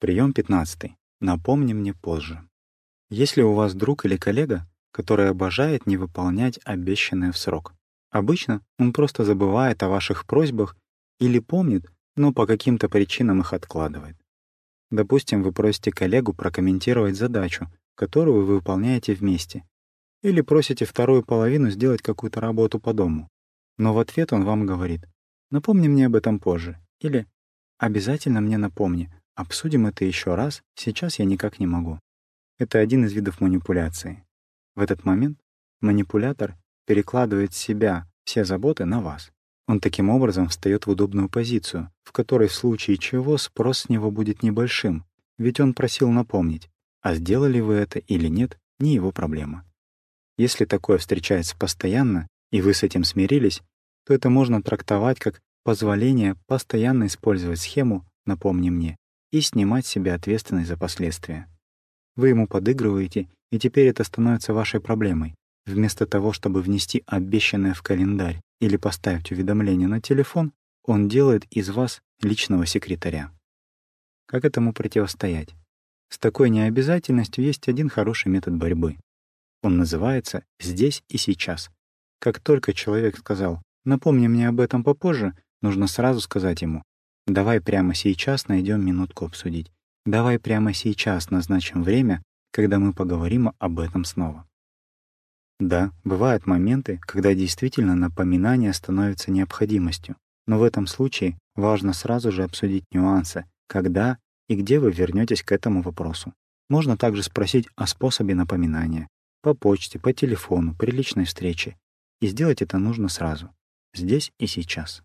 Прием 15. Напомни мне позже. Если у вас друг или коллега, который обожает не выполнять обещанное в срок, обычно он просто забывает о ваших просьбах или помнит, но по каким-то причинам их откладывает. Допустим, вы просите коллегу прокомментировать задачу, которую вы выполняете вместе, или просите вторую половину сделать какую-то работу по дому. Но в ответ он вам говорит «Напомни мне об этом позже» или «Обязательно мне напомни, Обсудим это еще раз, сейчас я никак не могу. Это один из видов манипуляции. В этот момент манипулятор перекладывает с себя все заботы на вас. Он таким образом встает в удобную позицию, в которой в случае чего спрос с него будет небольшим, ведь он просил напомнить, а сделали вы это или нет, не его проблема. Если такое встречается постоянно, и вы с этим смирились, то это можно трактовать как позволение постоянно использовать схему «напомни мне» и снимать с себя ответственность за последствия. Вы ему подыгрываете, и теперь это становится вашей проблемой. Вместо того, чтобы внести обещанное в календарь или поставить уведомление на телефон, он делает из вас личного секретаря. Как этому противостоять? С такой необязательностью есть один хороший метод борьбы. Он называется «здесь и сейчас». Как только человек сказал «напомни мне об этом попозже», нужно сразу сказать ему Давай прямо сейчас найдем минутку обсудить. Давай прямо сейчас назначим время, когда мы поговорим об этом снова. Да, бывают моменты, когда действительно напоминание становится необходимостью, но в этом случае важно сразу же обсудить нюансы, когда и где вы вернетесь к этому вопросу. Можно также спросить о способе напоминания. По почте, по телефону, при личной встрече. И сделать это нужно сразу. Здесь и сейчас.